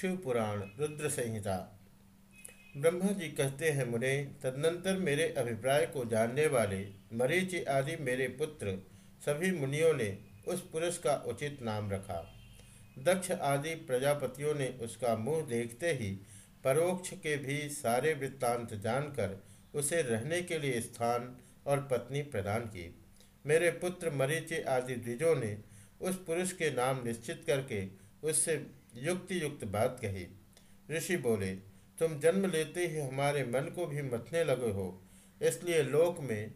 शिवपुराण रुद्र संहिता ब्रह्मा जी कहते हैं, मुने, तदनंतर मेरे अभिप्राय को जानने वाले, मरीचि आदि मेरे पुत्र, सभी मुनियों ने उस पुरुष का उचित नाम रखा। दक्ष आदि प्रजापतियों ने उसका मुँह देखते ही, परोक्ष के भी सारे वृत्तांत जानकर उसे रहने के लिए स्थान और पत्नी प्रदान की। मेरे पुत्र मरीचि आदि द्विजों ने उस पुरुष के नाम निश्चित करके उससे युक्ति युक्त बात कही। ऋषि बोले, तुम जन्म लेते ही हमारे मन को भी मथने लगे हो, इसलिए लोक में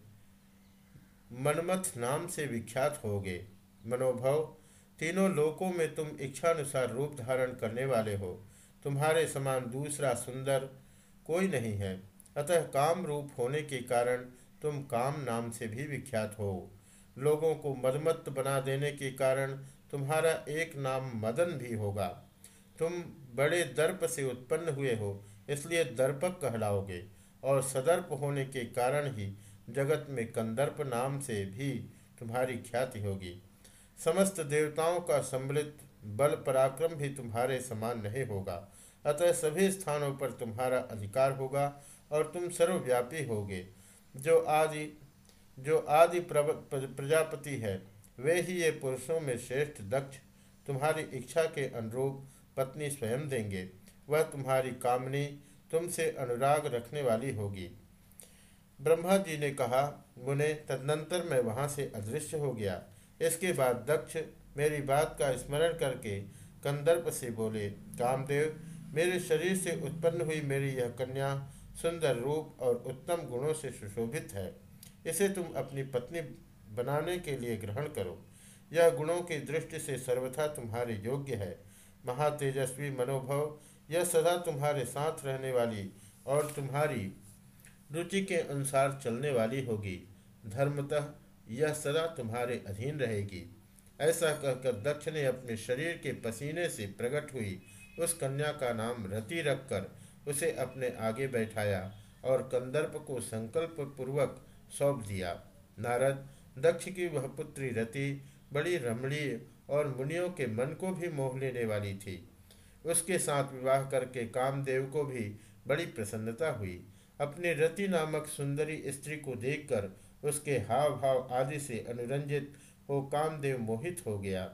मनमथ नाम से विख्यात होगे। मनोभव, तीनों लोकों में तुम इच्छानुसार रूप धारण करने वाले हो। तुम्हारे समान दूसरा सुंदर कोई नहीं है। अतः काम रूप होने के कारण तुम काम नाम से भी विख्यात हो। लोगों को मदमत्त बना देने के कारण तुम्हारा एक नाम मदन भी होगा। तुम बड़े दर्प से उत्पन्न हुए हो, इसलिए दर्पक कहलाओगे। और सदर्प होने के कारण ही जगत में कंदर्प नाम से भी तुम्हारी ख्याति होगी। समस्त देवताओं का सम्मिलित बल पराक्रम भी तुम्हारे समान नहीं होगा। अतः सभी स्थानों पर तुम्हारा अधिकार होगा और तुम सर्वव्यापी होगे। जो आदि जो आदि प्रजापति है वे ही ये पुरुषों में श्रेष्ठ, दक्ष, तुम्हारी इच्छा के अनुरूप पत्नी स्वयं देंगे। वह तुम्हारी कामनी तुमसे अनुराग रखने वाली होगी। ब्रह्मा जी ने कहा, मुने, तदनंतर मैं वहाँ से अदृश्य हो गया। इसके बाद दक्ष मेरी बात का स्मरण करके कंदर्प से बोले, कामदेव, मेरे शरीर से उत्पन्न हुई मेरी यह कन्या सुंदर रूप और उत्तम गुणों से सुशोभित है। इसे तुम अपनी पत्नी बनाने के लिए ग्रहण करो। यह गुणों की दृष्टि से सर्वथा तुम्हारे योग्य है। महातेजस्वी मनोभव, यह सदा तुम्हारे साथ रहने वाली और तुम्हारी रुचि के अनुसार चलने वाली होगी। धर्मतः यह सदा तुम्हारे अधीन रहेगी। ऐसा कहकर दक्ष ने अपने शरीर के पसीने से प्रकट हुई उस कन्या का नाम रति रखकर उसे अपने आगे बैठाया और कंदर्प को संकल्प पूर्वक सौंप दिया। नारद दक्ष की वह पुत्री रति बड़ी रमणीय और मुनियों के मन को भी मोह लेने वाली थी। उसके साथ विवाह करके कामदेव को भी बड़ी प्रसन्नता हुई। अपने रति नामक सुंदरी स्त्री को देखकर उसके हाव भाव आदि से अनुरंजित हो कामदेव मोहित हो गया।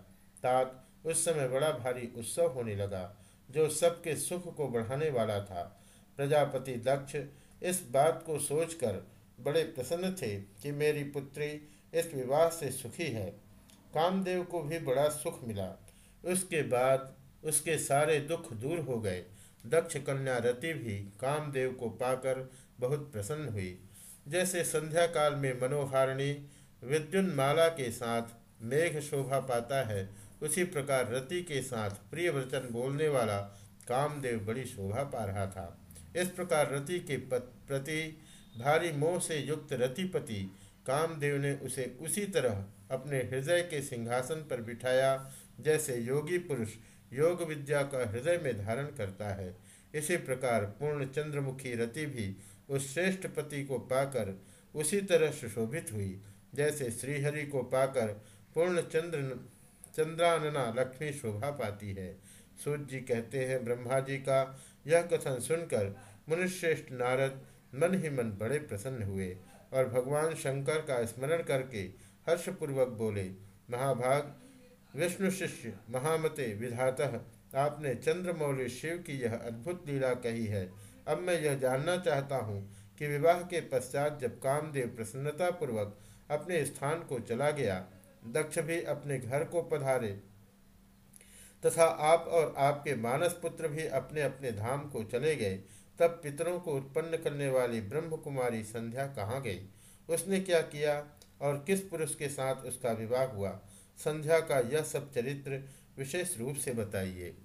तात उस समय बड़ा भारी उत्सव होने लगा, जो सबके सुख को बढ़ाने वाला था। प्रजापति दक्ष इस बात को सोचकर बड़े प्रसन्न थे कि मेरी पुत्री इस विवाह से सुखी है। कामदेव को भी बड़ा सुख मिला। उसके बाद उसके सारे दुख दूर हो गए। दक्ष कन्या रति भी कामदेव को पाकर बहुत प्रसन्न हुई। जैसे संध्या काल में मनोहारिणी विद्युन्माला के साथ मेघ शोभा पाता है, उसी प्रकार रति के साथ प्रिय वचन बोलने वाला कामदेव बड़ी शोभा पा रहा था। इस प्रकार रति के प्रति भारी मोह से युक्त रतिपति कामदेव ने उसे उसी तरह अपने हृदय के सिंहासन पर बिठाया, जैसे योगी पुरुष योग विद्या का हृदय में धारण करता है। इसी प्रकार पूर्ण चंद्रमुखी रति भी उस श्रेष्ठ पति को पाकर उसी तरह सुशोभित हुई, जैसे श्रीहरि को पाकर पूर्ण चंद्र, चंद्रानना लक्ष्मी शोभा पाती है। सूर्य जी कहते हैं ब्रह्मा जी का यह कथन सुनकर मुनिश्रेष्ठ नारद मन ही मन बड़े प्रसन्न हुए। और भगवान शंकर का स्मरण करके हर्षपूर्वक बोले, महाभाग, विष्णु शिष्य, महामते, विधातः, आपने चंद्रमौली शिव की यह अद्भुत लीला कही है। अब मैं यह जानना चाहता हूँ कि विवाह के पश्चात जब कामदेव प्रसन्नतापूर्वक अपने स्थान को चला गया, दक्ष भी अपने घर को पधारे तथा आप और आपके मानस पुत्र भी अपने अपने धाम को चले गए तब पितरों को उत्पन्न करने वाली ब्रह्म कुमारी संध्या कहाँ गई? उसने क्या किया और किस पुरुष के साथ उसका विवाह हुआ? संध्या का यह सब चरित्र विशेष रूप से बताइए।